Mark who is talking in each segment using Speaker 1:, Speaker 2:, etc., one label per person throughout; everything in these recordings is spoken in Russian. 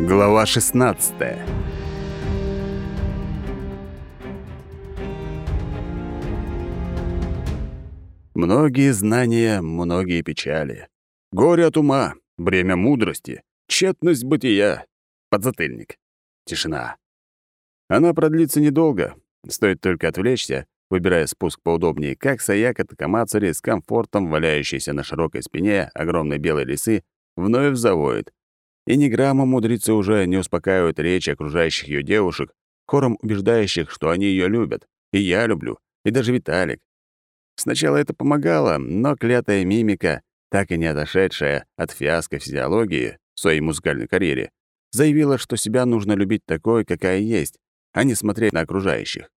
Speaker 1: Глава 16 Многие знания, многие печали. Горе от ума, бремя мудрости, тщетность бытия, подзатыльник. Тишина. Она продлится недолго, стоит только отвлечься, выбирая спуск поудобнее, как Саяка Такамацари с комфортом, валяющейся на широкой спине огромной белой лисы, вновь завоет. И ни грамма мудрицы уже не успокаивают речь окружающих ее девушек, хором убеждающих, что они ее любят. И я люблю, и даже Виталик. Сначала это помогало, но клятая мимика, так и не отошедшая от фиаско физиологии в своей музыкальной карьере, заявила, что себя нужно любить такой, какая есть, а не смотреть на окружающих.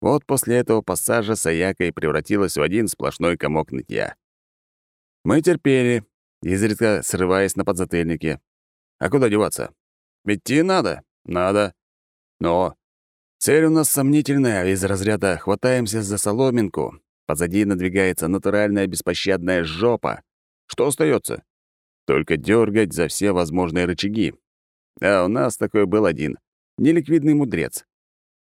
Speaker 1: Вот после этого пассажа Саяка и превратилась в один сплошной комок нытья. Мы терпели, изредка срываясь на подзатыльнике. А куда деваться? Идти надо? Надо. Но цель у нас сомнительная, из разряда «хватаемся за соломинку», позади надвигается натуральная беспощадная жопа. Что остается? Только дергать за все возможные рычаги. А у нас такой был один — неликвидный мудрец.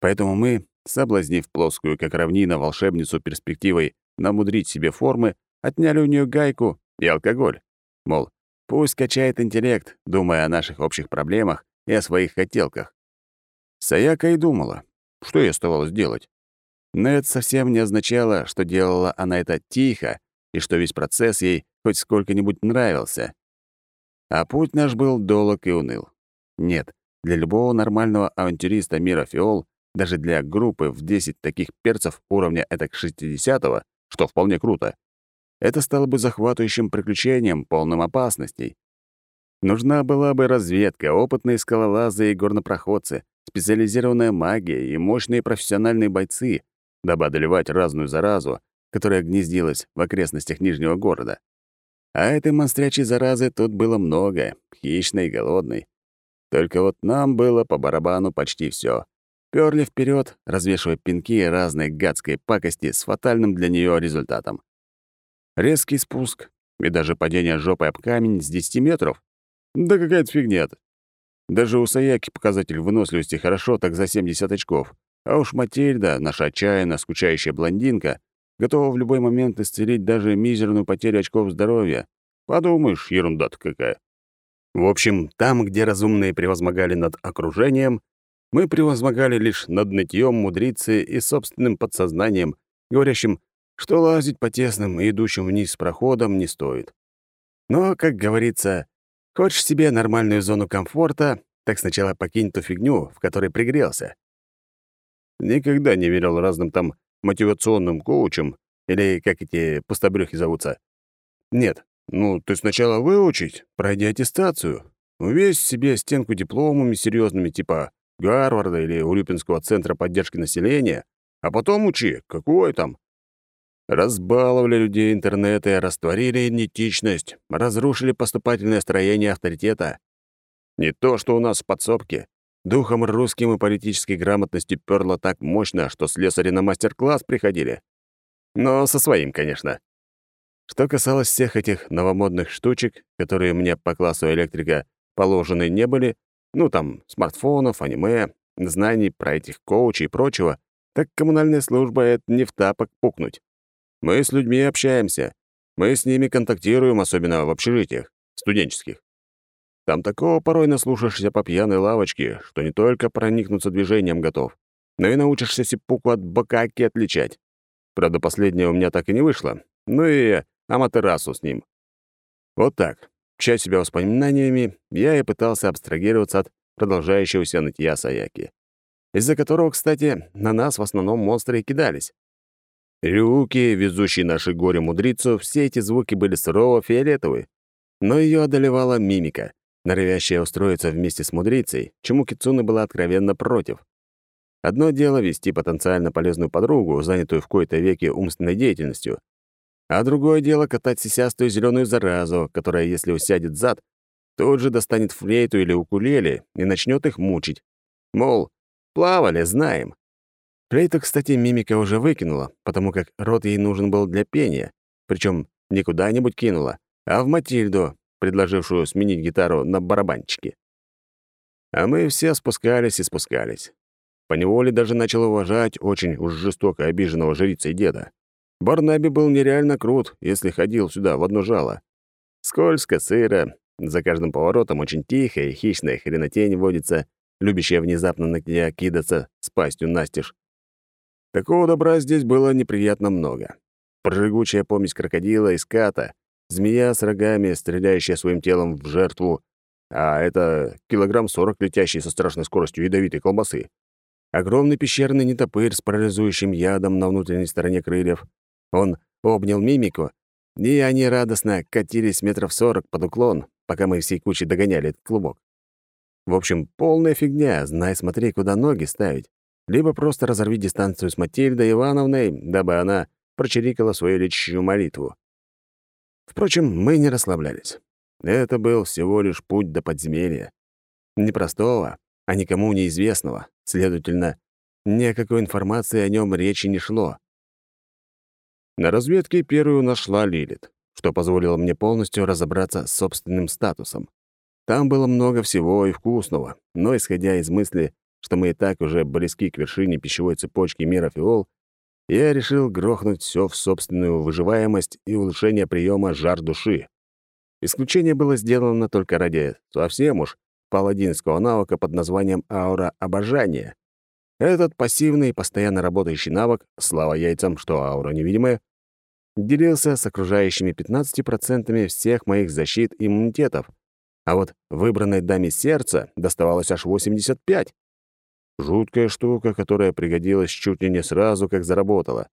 Speaker 1: Поэтому мы соблазнив плоскую, как равнина, волшебницу перспективой намудрить себе формы, отняли у нее гайку и алкоголь. Мол, пусть качает интеллект, думая о наших общих проблемах и о своих хотелках. Саяка и думала, что ей оставалось делать. Но это совсем не означало, что делала она это тихо и что весь процесс ей хоть сколько-нибудь нравился. А путь наш был долог и уныл. Нет, для любого нормального авантюриста мира Фиол даже для группы в 10 таких перцев уровня этак 60-го, что вполне круто, это стало бы захватывающим приключением, полным опасностей. Нужна была бы разведка, опытные скалолазы и горнопроходцы, специализированная магия и мощные профессиональные бойцы, дабы одолевать разную заразу, которая гнездилась в окрестностях Нижнего города. А этой монстрячей заразы тут было много, хищной и голодной. Только вот нам было по барабану почти все. Пёрли вперед, развешивая пинки и разной гадской пакости с фатальным для нее результатом. Резкий спуск и даже падение жопой об камень с 10 метров. Да какая-то фигня -то. Даже у Саяки показатель выносливости хорошо, так за 70 очков. А уж Матильда, наша отчаянно скучающая блондинка, готова в любой момент исцелить даже мизерную потерю очков здоровья. Подумаешь, ерунда-то какая. В общем, там, где разумные превозмогали над окружением, мы превозмогали лишь над нытьем мудрицы и собственным подсознанием, говорящим, что лазить по тесным и идущим вниз проходам не стоит. Но, как говорится, хочешь себе нормальную зону комфорта, так сначала покинь ту фигню, в которой пригрелся. Никогда не верил разным там мотивационным коучам, или как эти пустобрёхи зовутся. Нет, ну, ты сначала выучить, пройди аттестацию, увесь себе стенку дипломами серьезными типа Гарварда или Урюпинского центра поддержки населения, а потом учи, какой там. Разбаловали людей интернета, растворили идентичность, разрушили поступательное строение авторитета. Не то, что у нас в подсобке. Духом русским и политической грамотностью перло так мощно, что слесари на мастер-класс приходили. Но со своим, конечно. Что касалось всех этих новомодных штучек, которые мне по классу электрика положены не были, ну, там, смартфонов, аниме, знаний про этих коучей и прочего, так коммунальная служба — это не в тапок пукнуть. Мы с людьми общаемся. Мы с ними контактируем, особенно в общежитиях, студенческих. Там такого порой наслушаешься по пьяной лавочке, что не только проникнуться движением готов, но и научишься сипуку от бакаки отличать. Правда, последнее у меня так и не вышло. Ну и аматерасу с ним. Вот так. Чая себя воспоминаниями, я и пытался абстрагироваться от продолжающегося нытья Саяки, из-за которого, кстати, на нас в основном монстры и кидались. Рюки, везущие наши горе-мудрицу, все эти звуки были сурово фиолетовые, но ее одолевала мимика, норовящая устроиться вместе с мудрицей, чему Кицуна была откровенно против. Одно дело вести потенциально полезную подругу, занятую в кои-то веке умственной деятельностью, а другое дело катать сисястую зеленую заразу, которая, если усядет зад, тут же достанет флейту или укулеле и начнет их мучить. Мол, плавали, знаем. Флейту, кстати, мимика уже выкинула, потому как рот ей нужен был для пения, причем не куда-нибудь кинула, а в Матильду, предложившую сменить гитару на барабанчике. А мы все спускались и спускались. Поневоле даже начал уважать очень уж жестоко обиженного жрица и деда. Барнаби был нереально крут, если ходил сюда в одно жало. Скользко, сыро, за каждым поворотом очень тихо и хищная хренотень водится, любящая внезапно на тебя кидаться с пастью настежь. Такого добра здесь было неприятно много. Прыгучая помесь крокодила и ската, змея с рогами, стреляющая своим телом в жертву, а это килограмм сорок летящий со страшной скоростью ядовитой колбасы. Огромный пещерный нетопырь с парализующим ядом на внутренней стороне крыльев. Он обнял мимику, и они радостно катились метров сорок под уклон, пока мы всей кучей догоняли этот клубок. В общем, полная фигня, знай, смотри, куда ноги ставить. Либо просто разорви дистанцию с Матильдой Ивановной, дабы она прочирикала свою лечащую молитву. Впрочем, мы не расслаблялись. Это был всего лишь путь до подземелья. Непростого, а никому неизвестного. Следовательно, никакой информации о нем речи не шло. На разведке первую нашла Лилит, что позволило мне полностью разобраться с собственным статусом. Там было много всего и вкусного, но, исходя из мысли, что мы и так уже близки к вершине пищевой цепочки мира Фиол, я решил грохнуть все в собственную выживаемость и улучшение приема жар души. Исключение было сделано только ради совсем уж паладинского навыка под названием «Аура обожания». Этот пассивный, постоянно работающий навык, слава яйцам, что аура невидимая, делился с окружающими 15% всех моих защит и иммунитетов, а вот выбранной даме сердца доставалось аж 85. Жуткая штука, которая пригодилась чуть ли не сразу, как заработала.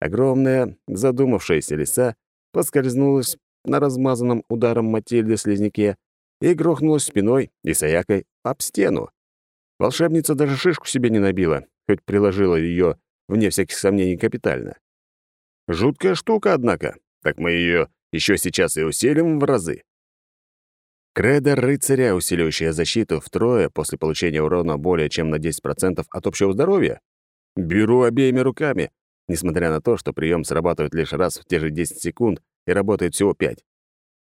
Speaker 1: Огромная, задумавшаяся лиса поскользнулась на размазанном ударом Матильды слизняке и грохнулась спиной и саякой об стену. Волшебница даже шишку себе не набила, хоть приложила ее, вне всяких сомнений, капитально. Жуткая штука, однако. Так мы ее еще сейчас и усилим в разы. Кредо рыцаря, усиливающая защиту втрое после получения урона более чем на 10% от общего здоровья? Беру обеими руками, несмотря на то, что прием срабатывает лишь раз в те же 10 секунд и работает всего 5.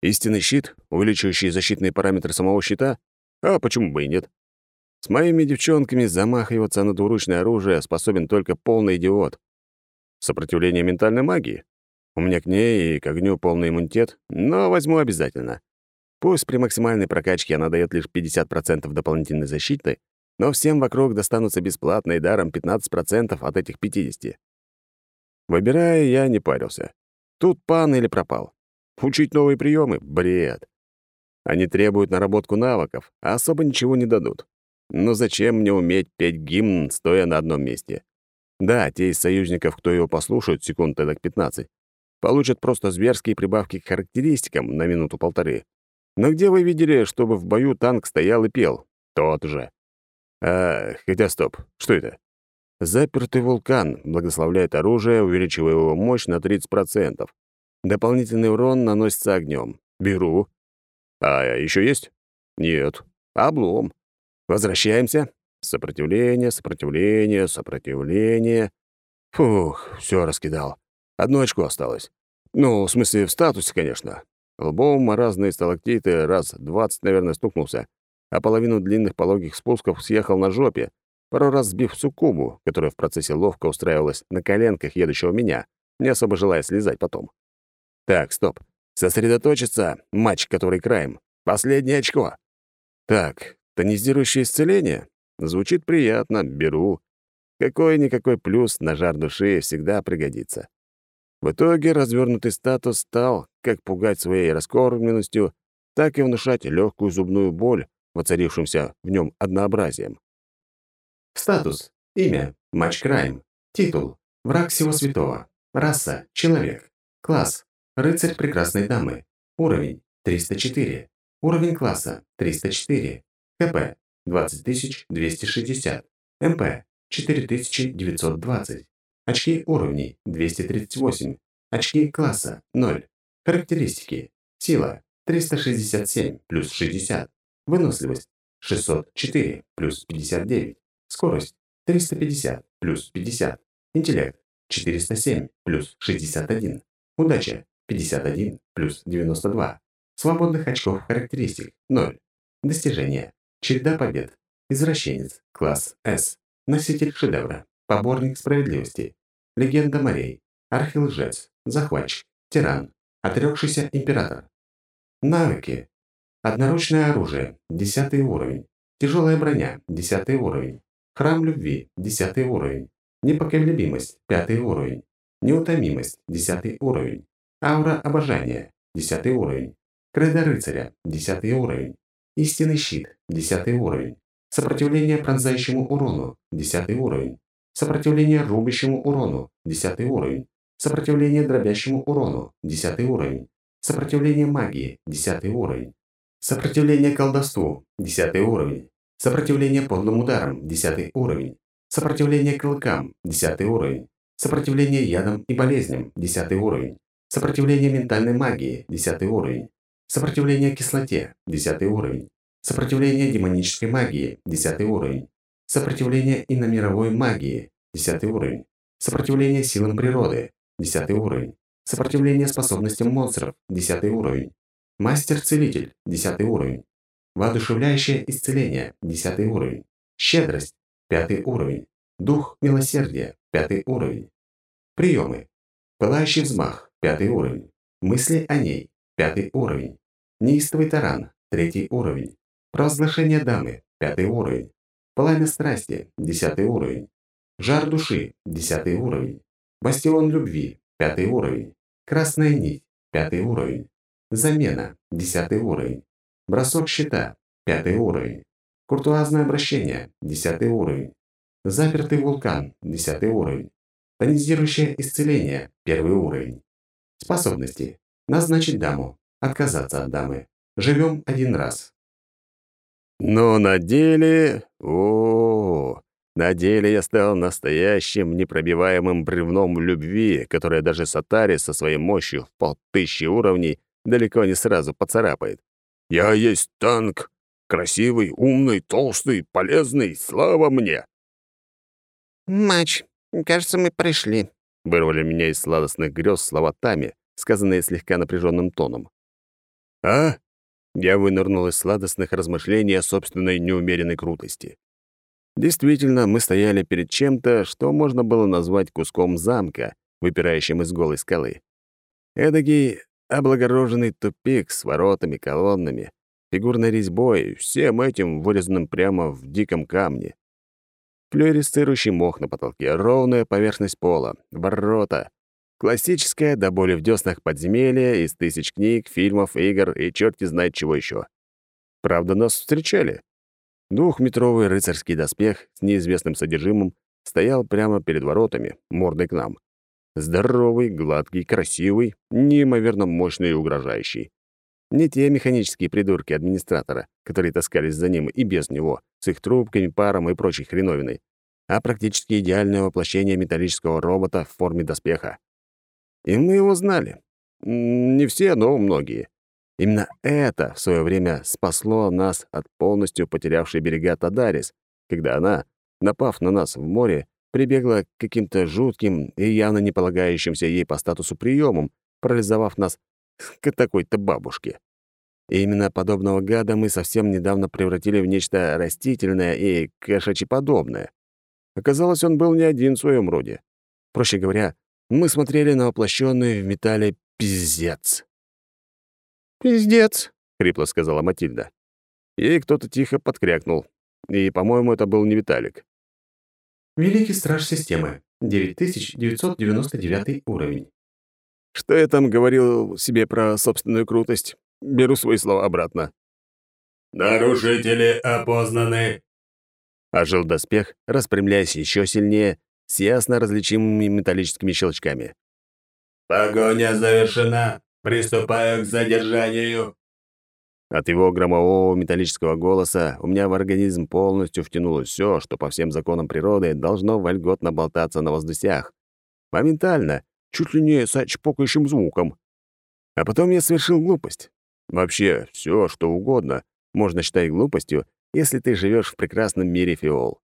Speaker 1: Истинный щит, увеличивающий защитные параметры самого щита? А почему бы и нет? С моими девчонками замахиваться на двуручное оружие способен только полный идиот. Сопротивление ментальной магии? У меня к ней и к огню полный иммунитет, но возьму обязательно. Пусть при максимальной прокачке она дает лишь 50% дополнительной защиты, но всем вокруг достанутся бесплатно и даром 15% от этих 50. Выбирая, я не парился. Тут пан или пропал. Учить новые приемы — бред. Они требуют наработку навыков, а особо ничего не дадут. Но зачем мне уметь петь гимн, стоя на одном месте? Да, те из союзников, кто его послушает секунд эдак 15, получат просто зверские прибавки к характеристикам на минуту-полторы. Но где вы видели, чтобы в бою танк стоял и пел? Тот же. А, хотя стоп, что это? Запертый вулкан благословляет оружие, увеличивая его мощь на 30%. Дополнительный урон наносится огнем. Беру. А еще есть? Нет. Облом. Возвращаемся. Сопротивление, сопротивление, сопротивление. Фух, все раскидал. Одно очко осталось. Ну, в смысле, в статусе, конечно. Лбом разные сталактиты раз двадцать, наверное, стукнулся, а половину длинных пологих спусков съехал на жопе, пару раз сбив суккубу, которая в процессе ловко устраивалась на коленках едущего меня, не особо желая слезать потом. Так, стоп. Сосредоточиться, матч, который краем. Последнее очко. Так, тонизирующее исцеление? Звучит приятно, беру. Какой-никакой плюс на жар души всегда пригодится. В итоге развернутый статус стал как пугать своей раскормленностью, так и внушать легкую зубную боль, воцарившимся в нем однообразием.
Speaker 2: Статус. Имя. Матч Крайм. Титул. Враг всего святого. Раса. Человек. Класс. Рыцарь прекрасной дамы. Уровень. 304. Уровень класса. 304. КП. 20260. МП 4920. Очки уровней 238. Очки класса 0. Характеристики. Сила 367 плюс 60. Выносливость 604 плюс 59. Скорость 350 плюс 50. Интеллект 407 плюс 61. Удача 51 плюс 92. Свободных очков характеристик 0. Достижения Череда побед. Извращенец. Класс С. Носитель шедевра. Поборник справедливости. Легенда морей. Архилжец. Захватчик. Тиран. Отрекшийся император. Навыки. Одноручное оружие. Десятый уровень. Тяжелая броня. Десятый уровень. Храм любви. Десятый уровень. Непоколебимость. Пятый уровень. Неутомимость. Десятый уровень. Аура обожания. Десятый уровень. Кредо рыцаря. Десятый уровень. Истинный щит. Десятый уровень. Сопротивление пронзающему урону. Десятый уровень. Сопротивление рубящему урону. Десятый уровень. Сопротивление дробящему урону. Десятый уровень. Сопротивление магии. Десятый уровень. Сопротивление колдовству. Десятый уровень. Сопротивление подлым ударам. Десятый уровень. Сопротивление клыкам. Десятый уровень. Сопротивление ядам и болезням. Десятый уровень. Сопротивление ментальной магии. Десятый уровень. Сопротивление кислоте. Десятый уровень. Сопротивление демонической магии. Десятый уровень. Сопротивление иномировой магии. Десятый уровень. Сопротивление силам природы. Десятый уровень. Сопротивление способностям монстров. Десятый уровень. Мастер-целитель. Десятый уровень. Воодушевляющее исцеление. Десятый уровень. Щедрость. Пятый уровень. Дух милосердия. Пятый уровень. Приемы. Пылающий взмах. Пятый уровень. Мысли о ней. Пятый уровень. Неистовый таран. Третий уровень. Провозглашение дамы. Пятый уровень. Пламя страсти. Десятый уровень. Жар души. Десятый уровень. Бастион любви. Пятый уровень. Красная нить. Пятый уровень. Замена. Десятый уровень. Бросок щита. Пятый уровень. Куртуазное обращение. Десятый уровень. Запертый вулкан. Десятый уровень. Тонизирующее исцеление. Первый уровень. Способности. Назначить даму. Отказаться от дамы. Живем один раз.
Speaker 1: Но на деле... О, на деле я стал настоящим непробиваемым бревном любви, которое даже Сатари со своей мощью в полтысячи уровней далеко не сразу поцарапает. «Я есть танк. Красивый, умный, толстый, полезный. Слава мне!»
Speaker 3: «Матч, кажется, мы пришли», —
Speaker 1: вырвали меня из сладостных грез слова Тами, сказанные слегка напряженным тоном. «А?» Я вынырнул из сладостных размышлений о собственной неумеренной крутости. Действительно, мы стояли перед чем-то, что можно было назвать куском замка, выпирающим из голой скалы. Эдакий облагороженный тупик с воротами, колоннами, фигурной резьбой, всем этим вырезанным прямо в диком камне. Флюоресцирующий мох на потолке, ровная поверхность пола, ворота. Классическое до боли в дёснах подземелье из тысяч книг, фильмов, игр и черти знает чего еще. Правда, нас встречали. Двухметровый рыцарский доспех с неизвестным содержимым стоял прямо перед воротами, мордой к нам. Здоровый, гладкий, красивый, неимоверно мощный и угрожающий. Не те механические придурки администратора, которые таскались за ним и без него, с их трубками, паром и прочей хреновиной, а практически идеальное воплощение металлического робота в форме доспеха. И мы его знали. Не все, но многие. Именно это в свое время спасло нас от полностью потерявшей берега Тадарис, когда она, напав на нас в море, прибегла к каким-то жутким и явно не полагающимся ей по статусу приемам, парализовав нас к такой-то бабушке. И именно подобного гада мы совсем недавно превратили в нечто растительное и кошачеподобное. Оказалось, он был не один в своем роде. Проще говоря, мы смотрели на воплощенный в металле пиздец.
Speaker 3: «Пиздец», —
Speaker 1: хрипло сказала Матильда. Ей кто-то тихо подкрякнул. И, по-моему, это был не Виталик.
Speaker 2: Великий страж системы. 9999 уровень.
Speaker 1: Что я там говорил себе про собственную крутость? Беру свои слова обратно.
Speaker 4: «Нарушители опознаны!»
Speaker 1: Ожил доспех, распрямляясь еще сильнее, с ясно различимыми металлическими щелчками.
Speaker 4: «Погоня завершена! Приступаю к задержанию!»
Speaker 1: От его громового металлического голоса у меня в организм полностью втянулось все, что по всем законам природы должно вольготно болтаться на воздусях. Моментально, чуть ли не с чпокающим звуком. А потом я совершил глупость. Вообще, все, что угодно, можно считать глупостью, если ты живешь в прекрасном мире фиол.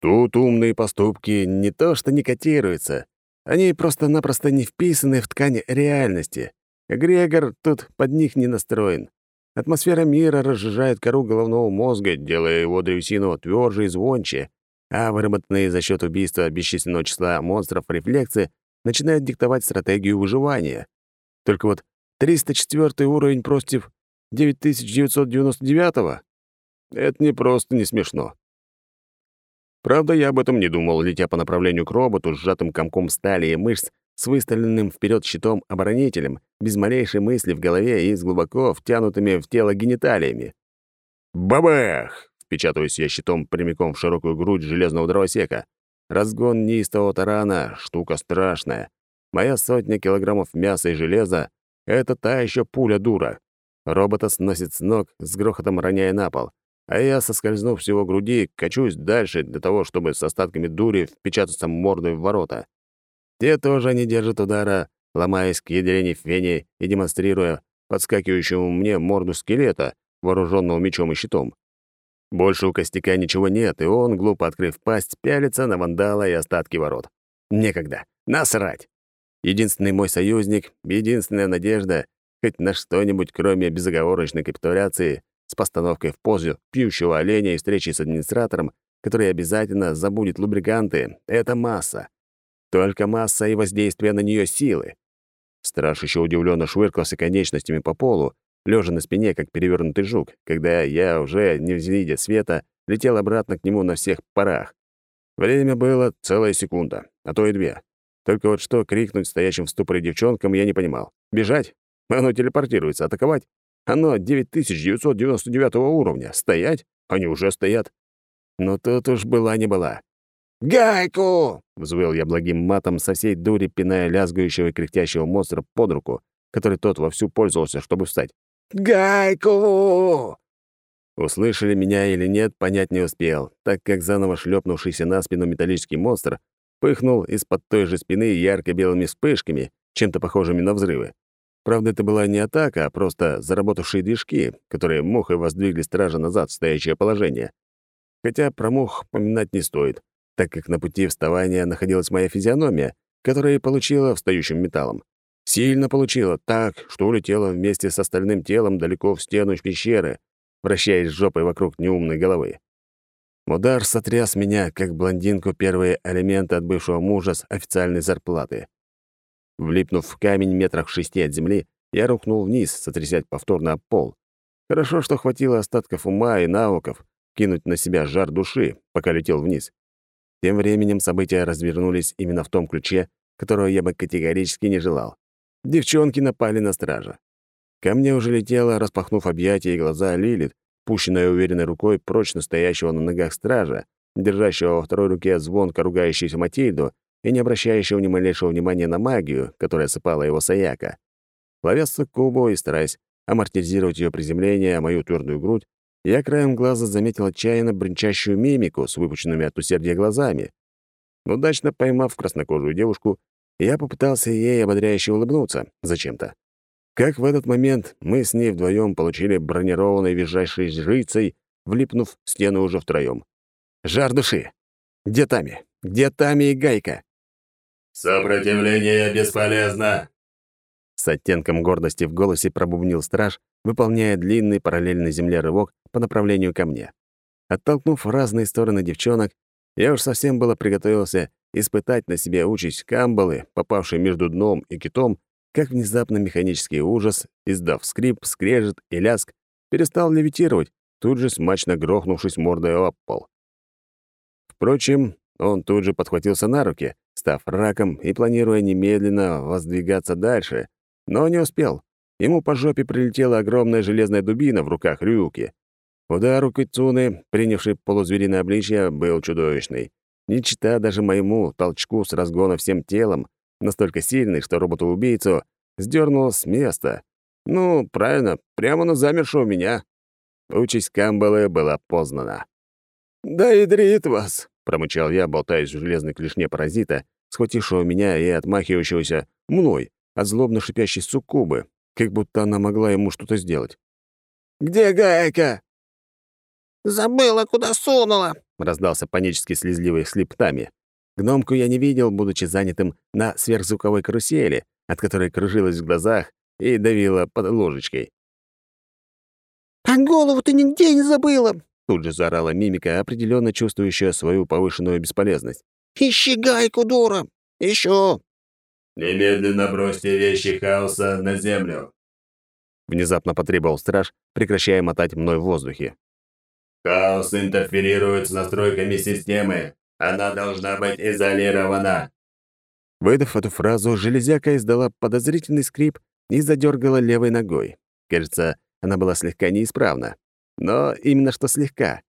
Speaker 1: Тут умные поступки не то что не котируются, они просто-напросто не вписаны в ткань реальности. Грегор тут под них не настроен. Атмосфера мира разжижает кору головного мозга, делая его древесину тверже и звонче, а выработанные за счет убийства бесчисленного числа монстров рефлексы начинают диктовать стратегию выживания. Только вот 304 уровень против 9999-го — это не просто не смешно. Правда, я об этом не думал, летя по направлению к роботу с сжатым комком стали и мышц с выставленным вперед щитом-оборонителем, без малейшей мысли в голове и с глубоко втянутыми в тело гениталиями. Бабах! Впечатываюсь я щитом прямиком в широкую грудь железного дровосека. Разгон неистового тарана — штука страшная. Моя сотня килограммов мяса и железа — это та еще пуля дура. Робота сносит с ног, с грохотом роняя на пол. А я, соскользнув с его груди, качусь дальше для того, чтобы с остатками дури впечататься мордой в ворота. Те тоже не держат удара, ломаясь к ядрене фене и демонстрируя подскакивающему мне морду скелета, вооруженного мечом и щитом. Больше у костяка ничего нет, и он, глупо открыв пасть, пялится на вандала и остатки ворот. Некогда. Насрать. Единственный мой союзник, единственная надежда хоть на что-нибудь, кроме безоговорочной капитуляции с постановкой в позу пьющего оленя и встречи с администратором, который обязательно забудет лубриканты, это масса. Только масса и воздействие на нее силы. Страж еще удивленно швыркался конечностями по полу, лежа на спине, как перевернутый жук, когда я, уже не видя света, летел обратно к нему на всех парах. Время было целая секунда, а то и две. Только вот что крикнуть стоящим в ступоре девчонкам я не понимал. Бежать? Оно телепортируется. Атаковать? Оно 9999 уровня. Стоять? Они уже стоят. Но тут уж была не была. «Гайку!» — взвыл я благим матом со всей дури, пиная лязгающего и кряхтящего монстра под руку, который тот вовсю пользовался, чтобы встать. «Гайку!» Услышали меня или нет, понять не успел, так как заново шлепнувшийся на спину металлический монстр пыхнул из-под той же спины ярко-белыми вспышками, чем-то похожими на взрывы. Правда, это была не атака, а просто заработавшие движки, которые мухой воздвигли стража назад в стоящее положение. Хотя про мух поминать не стоит так как на пути вставания находилась моя физиономия, которая и получила встающим металлом. Сильно получила, так, что улетела вместе с остальным телом далеко в стену пещеры, вращаясь жопой вокруг неумной головы. Удар сотряс меня, как блондинку первые элементы от бывшего мужа с официальной зарплаты. Влипнув в камень метрах шести от земли, я рухнул вниз, сотрясять повторно пол. Хорошо, что хватило остатков ума и навыков кинуть на себя жар души, пока летел вниз. Тем временем события развернулись именно в том ключе, которого я бы категорически не желал. Девчонки напали на стража. Ко мне уже летела, распахнув объятия и глаза, Лилит, пущенная уверенной рукой прочно стоящего на ногах стража, держащего во второй руке звонко ругающуюся Матильду и не обращающего ни малейшего внимания на магию, которая сыпала его Саяка. Ловя кубу и стараясь амортизировать ее приземление, мою твердую грудь, я краем глаза заметил отчаянно бренчащую мимику с выпученными от усердия глазами. Удачно поймав краснокожую девушку, я попытался ей ободряюще улыбнуться зачем-то. Как в этот момент мы с ней вдвоем получили бронированной визжайшей жрицей, влипнув в стену уже втроем. Жар души! Где Тами? Где Тами и Гайка?
Speaker 4: «Сопротивление бесполезно!»
Speaker 1: С оттенком гордости в голосе пробубнил страж, выполняя длинный параллельный земле рывок по направлению ко мне. Оттолкнув в разные стороны девчонок, я уж совсем было приготовился испытать на себе участь камбалы, попавшей между дном и китом, как внезапно механический ужас, издав скрип, скрежет и ляск, перестал левитировать, тут же смачно грохнувшись мордой об пол. Впрочем, он тут же подхватился на руки, став раком и планируя немедленно воздвигаться дальше, но не успел. Ему по жопе прилетела огромная железная дубина в руках Рюки. Удар у Кицуны, принявший полузвериное обличье, был чудовищный. Не чита даже моему толчку с разгона всем телом, настолько сильный, что робота-убийцу сдернуло с места. Ну, правильно, прямо на замершего меня. Участь Камбалы была познана. «Да ядрит вас!» — промычал я, болтаясь в железной клешне паразита, схватившего меня и отмахивающегося мной, от злобно шипящей суккубы, как будто она могла ему что-то сделать.
Speaker 3: «Где гайка?» «Забыла, куда сунула!»
Speaker 1: — раздался панически слезливый слип Тами. Гномку я не видел, будучи занятым на сверхзвуковой карусели, от которой кружилась в глазах и давила под ложечкой.
Speaker 3: голову ты нигде не забыла!»
Speaker 1: Тут же заорала мимика, определенно чувствующая свою повышенную бесполезность.
Speaker 3: «Ищи гайку, дура! Ищу!»
Speaker 4: «Немедленно бросьте вещи хаоса на землю!»
Speaker 1: Внезапно потребовал страж, прекращая мотать мной в воздухе.
Speaker 4: «Хаос интерферирует с настройками системы. Она должна быть изолирована!»
Speaker 1: Выдав эту фразу, железяка издала подозрительный скрип и задергала левой ногой. Кажется, она была слегка неисправна. Но именно что слегка.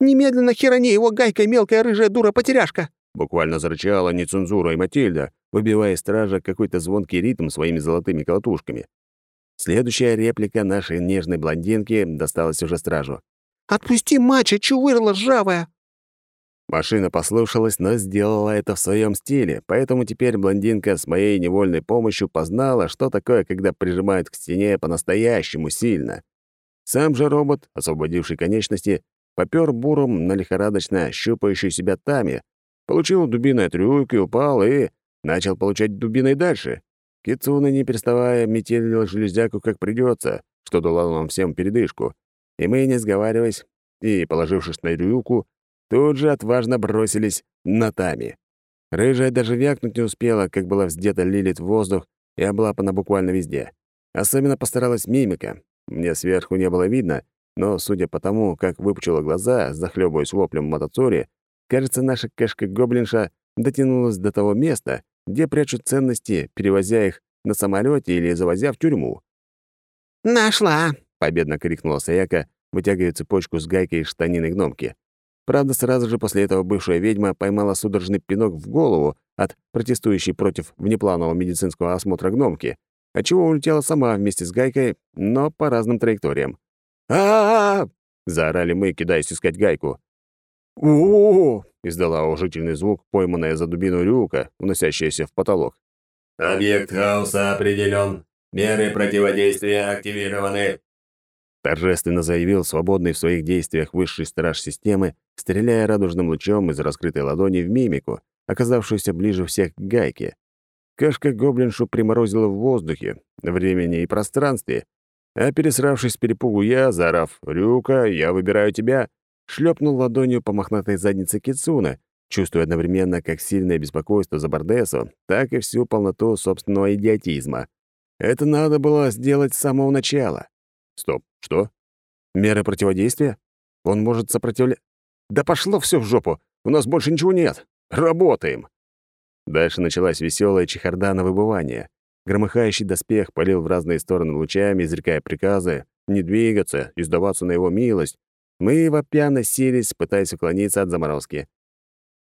Speaker 3: «Немедленно херони его гайкой, мелкая рыжая дура-потеряшка!»
Speaker 1: Буквально зарычала нецензура и Матильда, выбивая стража какой-то звонкий ритм своими золотыми колотушками. Следующая реплика нашей нежной блондинки досталась уже стражу.
Speaker 3: «Отпусти мача, чувырла ржавая!»
Speaker 1: Машина послушалась, но сделала это в своем стиле, поэтому теперь блондинка с моей невольной помощью познала, что такое, когда прижимают к стене по-настоящему сильно. Сам же робот, освободивший конечности, попёр буром на лихорадочно щупающую себя Тами, получил дубиной от и упал и начал получать дубиной дальше. Кицуна, не переставая, метелила железяку как придется, что дало нам всем передышку. И мы, не сговариваясь и положившись на Рюку, тут же отважно бросились на Тами. Рыжая даже вякнуть не успела, как была вздета Лилит в воздух и облапана буквально везде. Особенно постаралась мимика. Мне сверху не было видно, но, судя по тому, как выпучила глаза, захлебываясь воплем Матацури, кажется, наша кэшка-гоблинша дотянулась до того места, где прячут ценности, перевозя их на самолете или завозя в тюрьму.
Speaker 3: «Нашла!»
Speaker 1: — победно крикнула Саяка, вытягивая цепочку с гайкой из штанины гномки. Правда, сразу же после этого бывшая ведьма поймала судорожный пинок в голову от протестующей против внепланового медицинского осмотра гномки, отчего улетела сама вместе с гайкой, но по разным траекториям. а, -а, -а заорали мы, кидаясь искать гайку. у, издала уважительный звук, пойманная за дубину рюка, уносящаяся в потолок.
Speaker 4: «Объект хаоса определен. Меры противодействия активированы
Speaker 1: торжественно заявил свободный в своих действиях высший страж системы, стреляя радужным лучом из раскрытой ладони в мимику, оказавшуюся ближе всех к гайке. Кашка гоблиншу приморозила в воздухе, времени и пространстве, а пересравшись с перепугу я, заорав «Рюка, я выбираю тебя», шлепнул ладонью по мохнатой заднице Кицуна, чувствуя одновременно как сильное беспокойство за Бардесу, так и всю полноту собственного идиотизма. Это надо было сделать с самого начала. Стоп, что? Меры противодействия? Он может сопротивлять... Да пошло все в жопу! У нас больше ничего нет! Работаем! Дальше началась веселая чехарда на выбывание. Громыхающий доспех полил в разные стороны лучами, изрекая приказы не двигаться и сдаваться на его милость. Мы вопя носились, пытаясь уклониться от заморозки.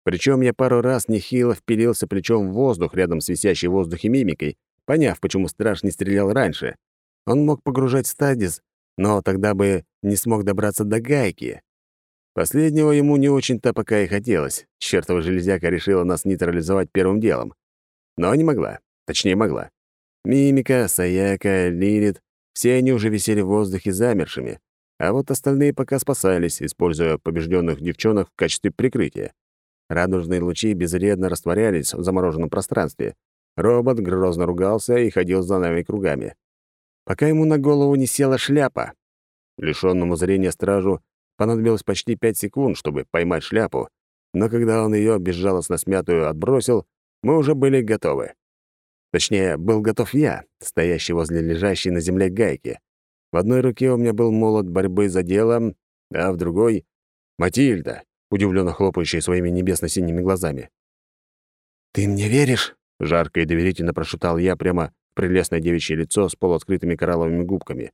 Speaker 1: Причем я пару раз нехило впилился плечом в воздух рядом с висящей в воздухе мимикой, поняв, почему страж не стрелял раньше. Он мог погружать стадис, но тогда бы не смог добраться до гайки. Последнего ему не очень-то пока и хотелось. Чёртова железяка решила нас нейтрализовать первым делом. Но не могла. Точнее, могла. Мимика, Саяка, Лилит — все они уже висели в воздухе замершими, а вот остальные пока спасались, используя побежденных девчонок в качестве прикрытия. Радужные лучи безвредно растворялись в замороженном пространстве. Робот грозно ругался и ходил за нами кругами пока ему на голову не села шляпа. Лишённому зрения стражу понадобилось почти пять секунд, чтобы поймать шляпу, но когда он её безжалостно смятую отбросил, мы уже были готовы. Точнее, был готов я, стоящий возле лежащей на земле гайки. В одной руке у меня был молот борьбы за делом, а в другой — Матильда, удивленно хлопающая своими небесно-синими глазами. «Ты мне веришь?» — жарко и доверительно прошептал я прямо прелестное девичье лицо с полуоткрытыми коралловыми губками.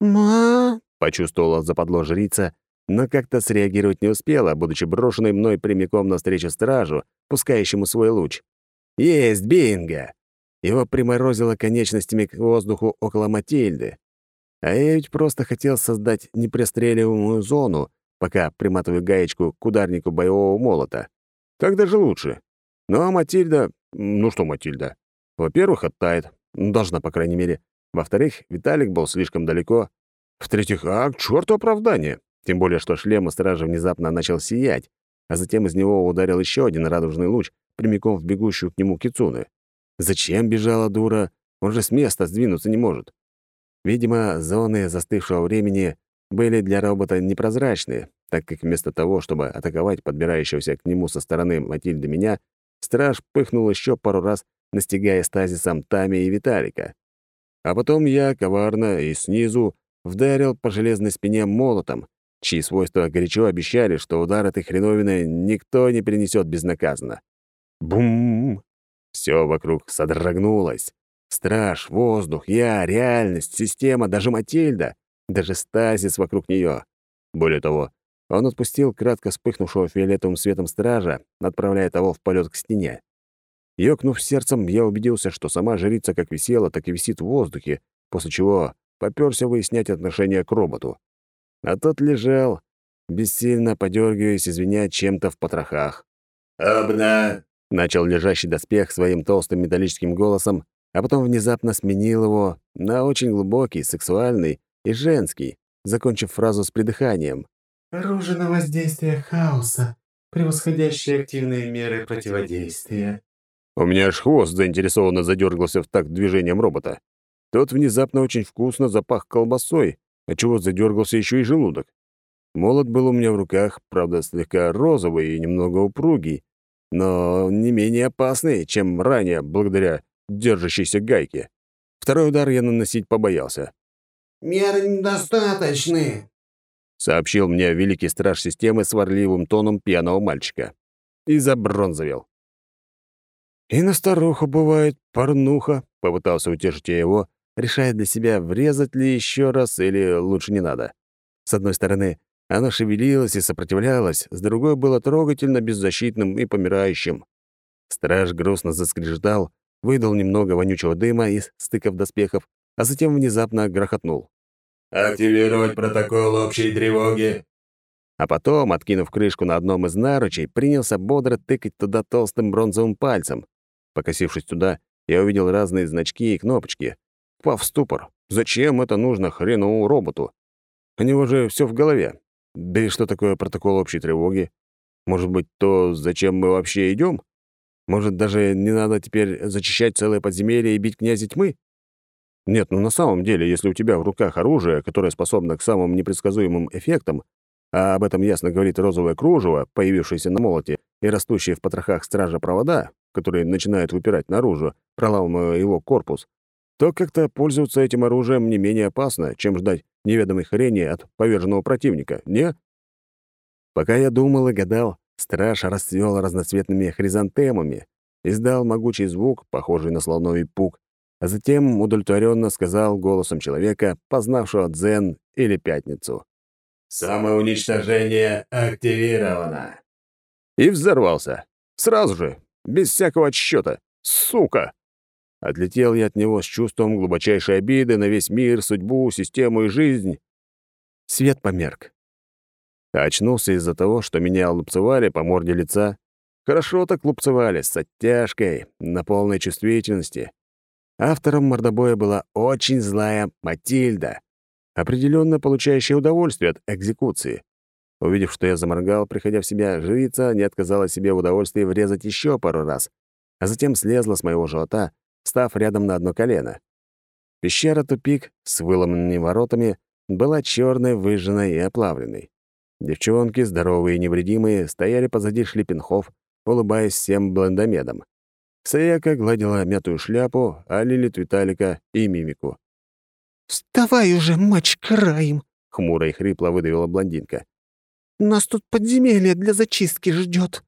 Speaker 3: «Ма...»
Speaker 1: — почувствовала западло жрица, но как-то среагировать не успела, будучи брошенной мной прямиком навстречу стражу, пускающему свой луч. «Есть бинго!» Его приморозило конечностями к воздуху около Матильды. А я ведь просто хотел создать непристреливаемую зону, пока приматываю гаечку к ударнику боевого молота. Так даже лучше. Ну а Матильда... Ну что Матильда? Во-первых, оттает. Должна, по крайней мере. Во-вторых, Виталик был слишком далеко. В-третьих, а к чёрту оправдание. Тем более, что шлем у стража внезапно начал сиять, а затем из него ударил еще один радужный луч прямиком в бегущую к нему кицуны. Зачем бежала дура? Он же с места сдвинуться не может.
Speaker 2: Видимо, зоны застывшего времени были для робота непрозрачны, так как вместо того, чтобы атаковать подбирающегося к нему со стороны Матильды меня, страж пыхнул еще пару раз, настигая стазисом Тами и Виталика. А потом я коварно и снизу вдарил по железной спине молотом, чьи свойства горячо обещали, что удар этой хреновины никто не перенесет безнаказанно. Бум! Все вокруг содрогнулось. Страж, воздух, я, реальность, система, даже Матильда, даже стазис вокруг нее. Более того, он отпустил кратко вспыхнувшего фиолетовым светом стража, отправляя того в полет к стене. Ёкнув сердцем, я убедился, что сама жрица как висела, так и висит в воздухе, после чего попёрся выяснять отношение к роботу. А тот лежал, бессильно подергиваясь, извиня чем-то в потрохах.
Speaker 4: «Обна!»
Speaker 2: — начал лежащий доспех своим толстым металлическим голосом, а потом внезапно сменил его на очень глубокий, сексуальный и женский, закончив фразу с придыханием.
Speaker 5: Оружие на воздействие хаоса, превосходящее активные меры противодействия.
Speaker 2: У меня аж хвост заинтересованно задергался в такт движением робота. Тот внезапно очень вкусно запах колбасой, отчего задергался еще и желудок. Молот был у меня в руках, правда, слегка розовый и немного упругий, но не менее опасный, чем ранее, благодаря держащейся гайке. Второй удар я наносить побоялся.
Speaker 5: «Меры недостаточны»,
Speaker 2: сообщил мне великий страж системы сварливым тоном пьяного мальчика. И забронзовел. «И на старуху бывает порнуха», — попытался утешить я его, решая для себя, врезать ли еще раз или лучше не надо. С одной стороны, она шевелилась и сопротивлялась, с другой было трогательно беззащитным и помирающим. Страж грустно заскрежетал, выдал немного вонючего дыма из стыков доспехов, а затем внезапно грохотнул.
Speaker 4: «Активировать протокол общей тревоги».
Speaker 2: А потом, откинув крышку на одном из наручей, принялся бодро тыкать туда толстым бронзовым пальцем. Покосившись туда, я увидел разные значки и кнопочки. Впав в ступор. Зачем это нужно хреновому роботу? У него же все в голове. Да и что такое протокол общей тревоги? Может быть, то, зачем мы вообще идем? Может, даже не надо теперь зачищать целое подземелье и бить князя тьмы? Нет, ну на самом деле, если у тебя в руках оружие, которое способно к самым непредсказуемым эффектам, а об этом ясно говорит розовое кружево, появившееся на молоте, и растущие в потрохах стража провода, которые начинают выпирать наружу, проламывая его корпус, то как-то пользоваться этим оружием не менее опасно, чем ждать неведомой хрени от поверженного противника, не? Пока я думал и гадал, страж расцвел разноцветными хризантемами, издал могучий звук, похожий на слоновий пук, а затем удовлетворенно сказал голосом человека, познавшего дзен или пятницу.
Speaker 4: «Самоуничтожение активировано!»
Speaker 2: И взорвался. Сразу же, без всякого отсчета. Сука! Отлетел я от него с чувством глубочайшей обиды на весь мир, судьбу, систему и жизнь. Свет померк. Очнулся из-за того, что меня лупцевали по морде лица. Хорошо так лупцевали, с оттяжкой, на полной чувствительности. Автором мордобоя была очень злая Матильда, определенно получающая удовольствие от экзекуции. Увидев, что я заморгал, приходя в себя, жрица не отказала себе в удовольствии врезать еще пару раз, а затем слезла с моего живота, став рядом на одно колено. Пещера-тупик с выломанными воротами была черной, выжженной и оплавленной. Девчонки, здоровые и невредимые, стояли позади шлепенхов, улыбаясь всем блондомедам. Саяка гладила мятую шляпу, а Лилит Виталика и мимику.
Speaker 3: «Вставай уже, мать краем!»
Speaker 2: — хмуро и хрипло выдавила блондинка.
Speaker 3: «Нас тут подземелье для зачистки ждет.